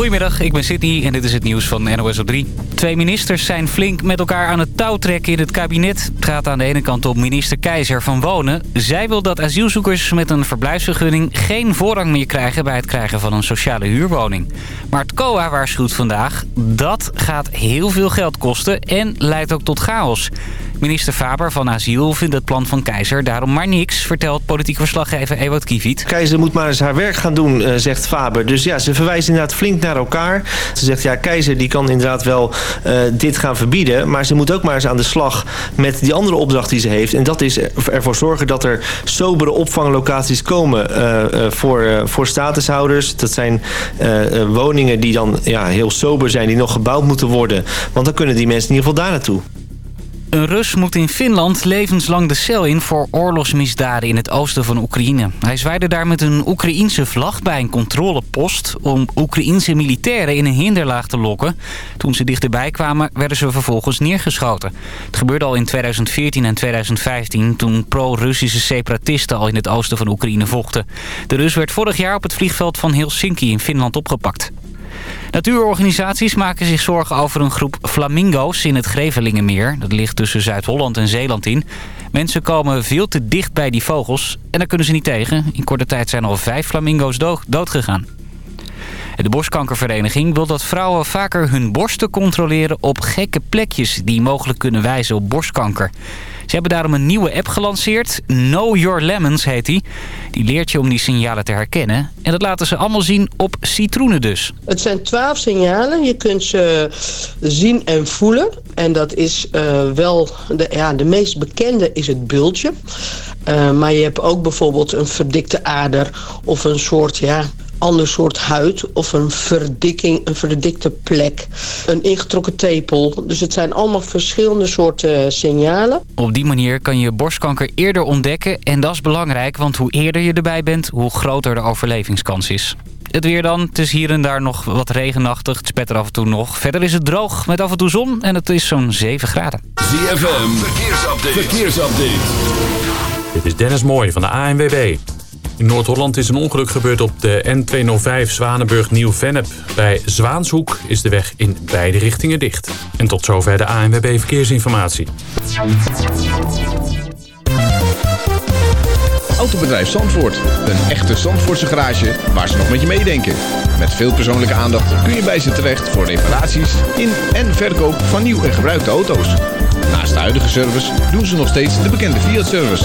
Goedemiddag, ik ben Sydney en dit is het nieuws van NOS op 3. Twee ministers zijn flink met elkaar aan het touw trekken in het kabinet. Het gaat aan de ene kant om minister Keizer van Wonen. Zij wil dat asielzoekers met een verblijfsvergunning geen voorrang meer krijgen... bij het krijgen van een sociale huurwoning. Maar het COA waarschuwt vandaag, dat gaat heel veel geld kosten en leidt ook tot chaos. Minister Faber van Asiel vindt het plan van Keizer daarom maar niks... vertelt politiek verslaggever Ewout Kiviet. Keizer moet maar eens haar werk gaan doen, eh, zegt Faber. Dus ja, ze verwijzen inderdaad flink naar elkaar. Ze zegt, ja, Keizer die kan inderdaad wel uh, dit gaan verbieden... maar ze moet ook maar eens aan de slag met die andere opdracht die ze heeft. En dat is ervoor zorgen dat er sobere opvanglocaties komen uh, voor, voor statushouders. Dat zijn woningen die dan ja, heel sober zijn, die nog gebouwd moeten worden. Want dan kunnen die mensen in ieder geval daar naartoe. Een Rus moet in Finland levenslang de cel in voor oorlogsmisdaden in het oosten van Oekraïne. Hij zwaaide daar met een Oekraïense vlag bij een controlepost om Oekraïense militairen in een hinderlaag te lokken. Toen ze dichterbij kwamen werden ze vervolgens neergeschoten. Het gebeurde al in 2014 en 2015 toen pro-Russische separatisten al in het oosten van Oekraïne vochten. De Rus werd vorig jaar op het vliegveld van Helsinki in Finland opgepakt. Natuurorganisaties maken zich zorgen over een groep flamingo's in het Grevelingenmeer. Dat ligt tussen Zuid-Holland en Zeeland in. Mensen komen veel te dicht bij die vogels en daar kunnen ze niet tegen. In korte tijd zijn al vijf flamingo's doodgegaan. De borstkankervereniging wil dat vrouwen vaker hun borsten controleren op gekke plekjes die mogelijk kunnen wijzen op borstkanker. Ze hebben daarom een nieuwe app gelanceerd. Know Your Lemons heet die. Die leert je om die signalen te herkennen. En dat laten ze allemaal zien op citroenen dus. Het zijn twaalf signalen. Je kunt ze zien en voelen. En dat is uh, wel... De, ja, de meest bekende is het bultje. Uh, maar je hebt ook bijvoorbeeld een verdikte ader of een soort ja, ander soort huid of een verdikking, een verdikte plek, een ingetrokken tepel. Dus het zijn allemaal verschillende soorten signalen. Op die manier kan je borstkanker eerder ontdekken en dat is belangrijk, want hoe eerder je erbij bent, hoe groter de overlevingskans is. Het weer dan. Het is hier en daar nog wat regenachtig. Het spet er af en toe nog. Verder is het droog met af en toe zon en het is zo'n 7 graden. ZFM, verkeersupdate. verkeersupdate. Dit is Dennis Mooij van de ANWB. In Noord-Holland is een ongeluk gebeurd op de N205 Zwanenburg-Nieuw-Vennep. Bij Zwaanshoek is de weg in beide richtingen dicht. En tot zover de ANWB Verkeersinformatie. Autobedrijf Zandvoort. Een echte Zandvoortse garage waar ze nog met je meedenken. Met veel persoonlijke aandacht kun je bij ze terecht voor reparaties in en verkoop van nieuw en gebruikte auto's. Naast de huidige service doen ze nog steeds de bekende Fiat-service.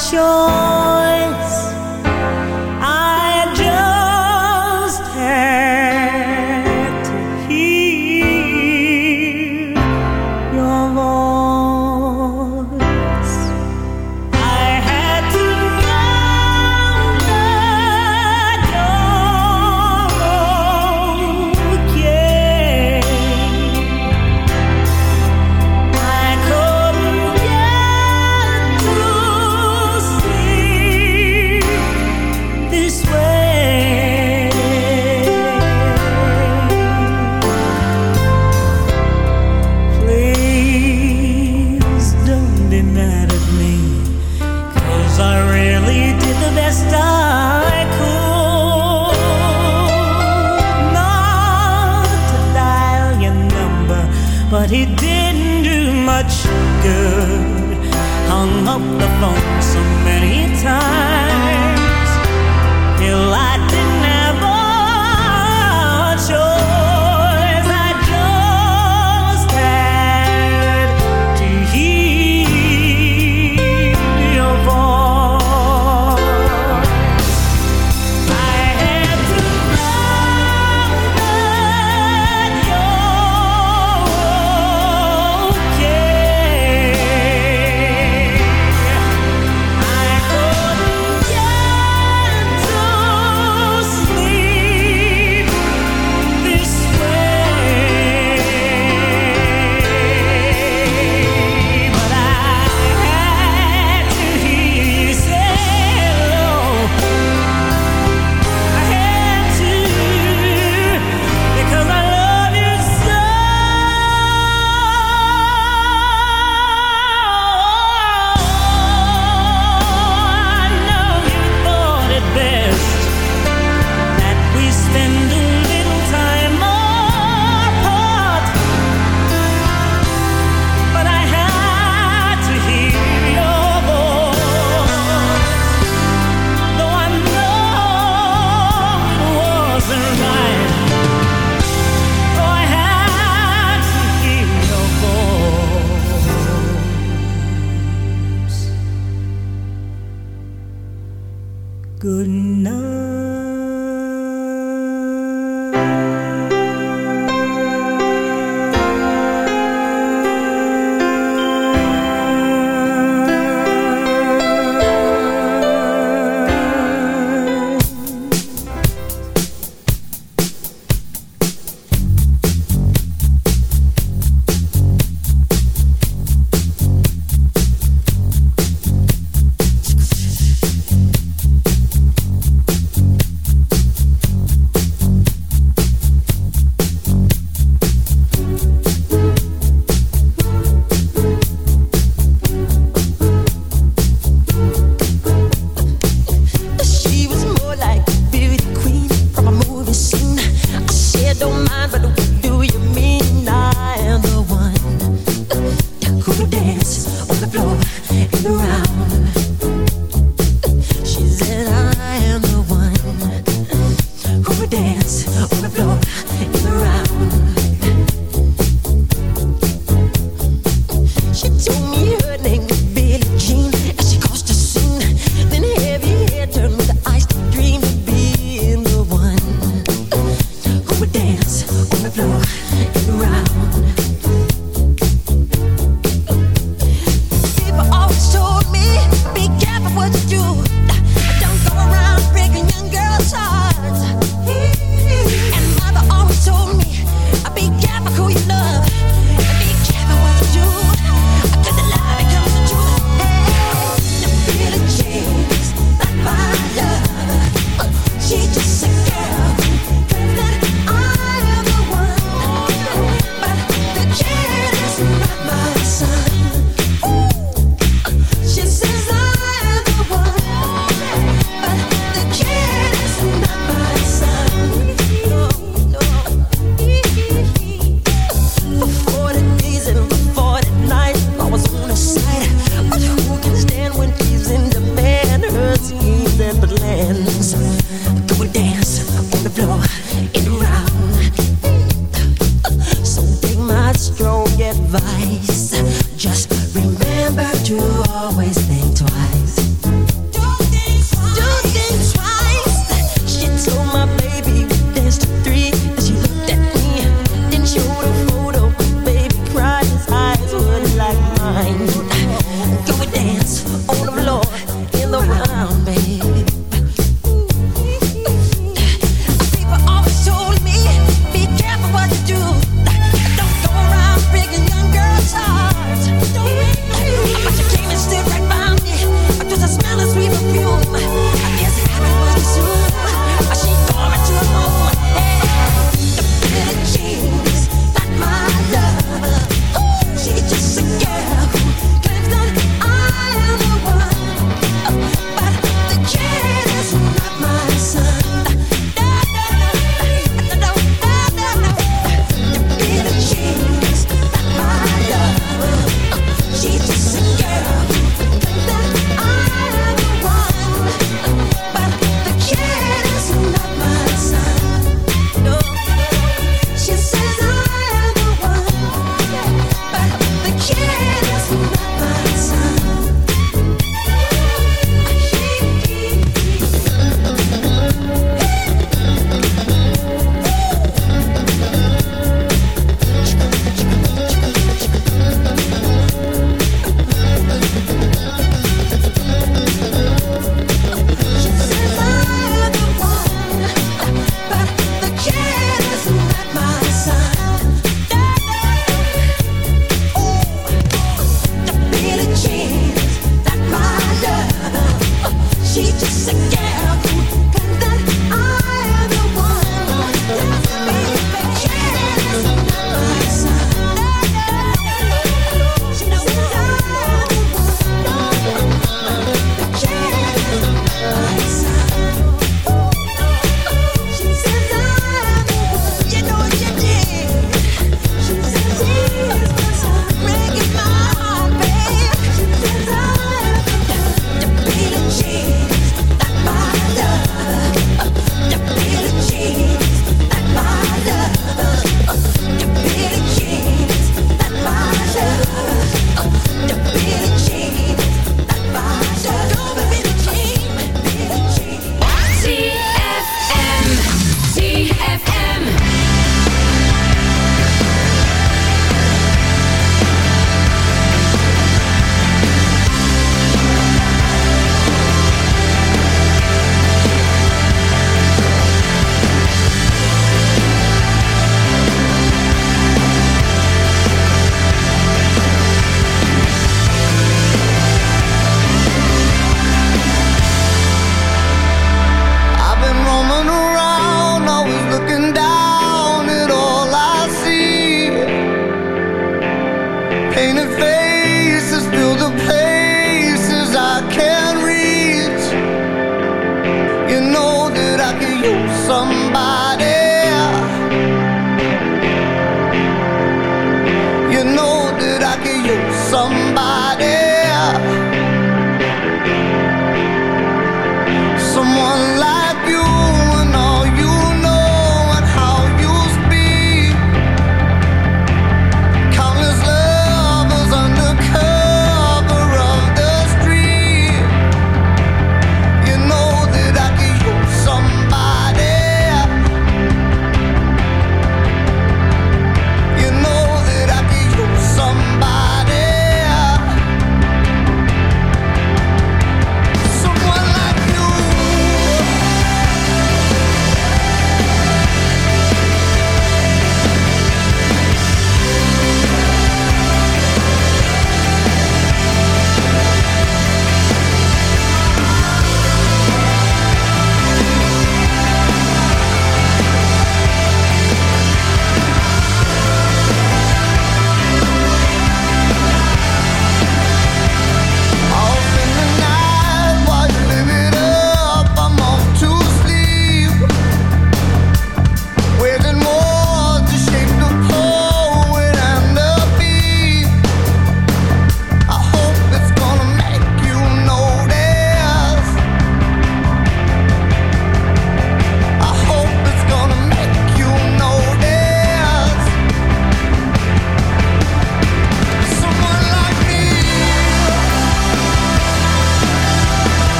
胸。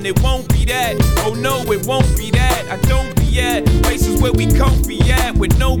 Something, it won't be that. Oh no, it won't be that. I don't be at places where we comfy at with no.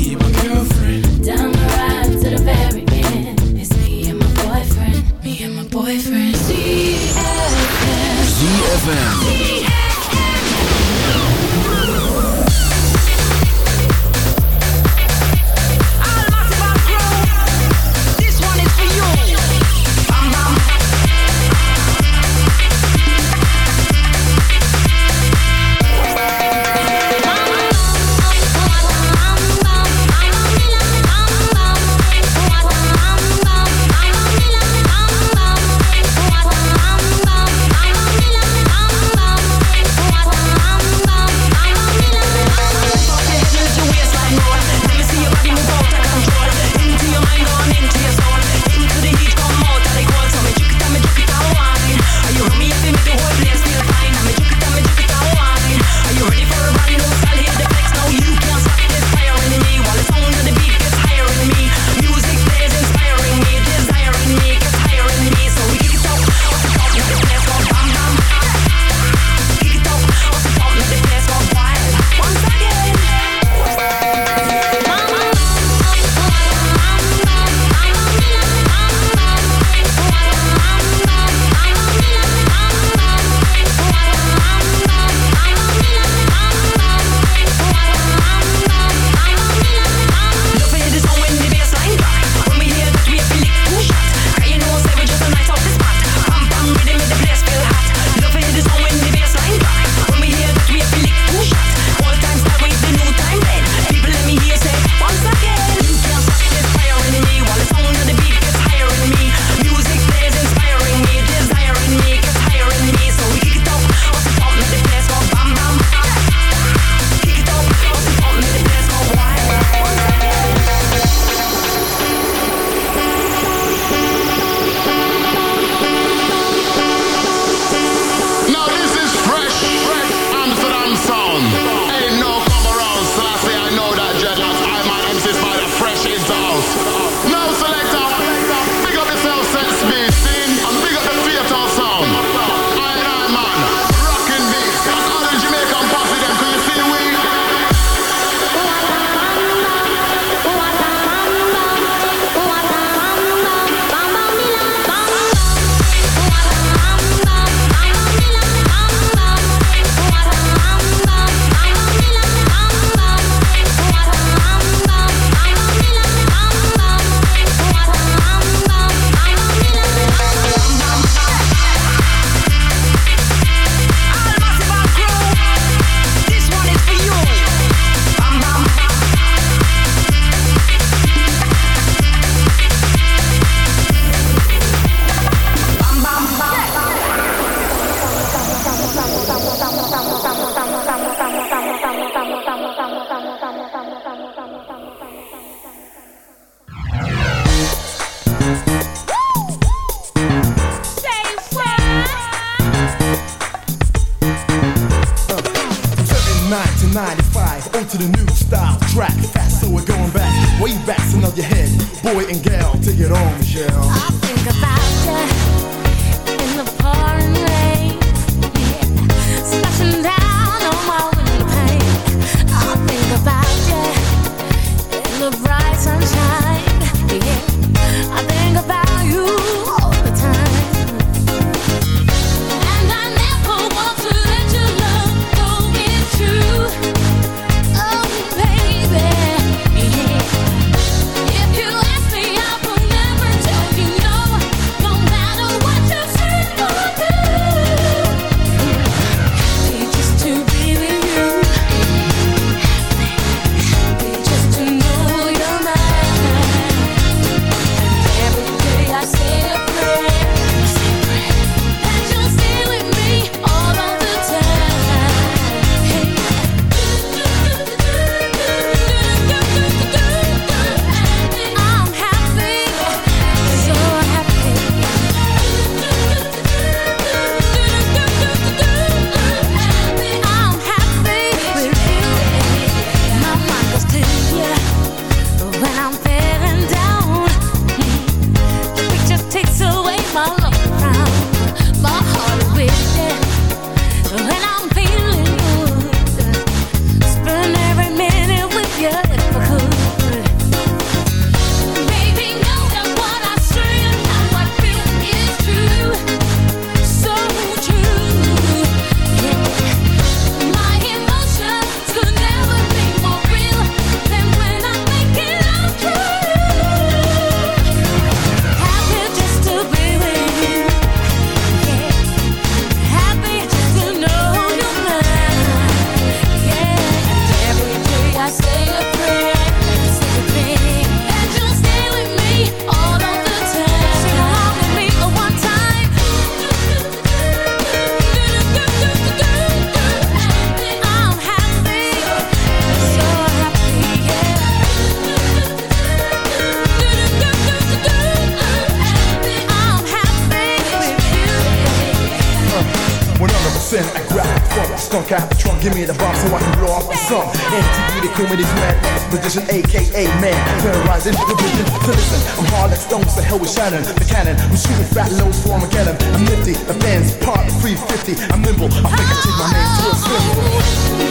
Give me the bomb so I can blow off some. MTV, they call me this man, magician, aka man. Terrorizing the vision. So listen, I'm hard like stones, the hell with Shannon, the cannon. I'm shooting fat loads for Armageddon. I'm nifty, the fans part 350. I'm nimble, I think I change my name to a symbol.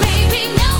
Baby, no.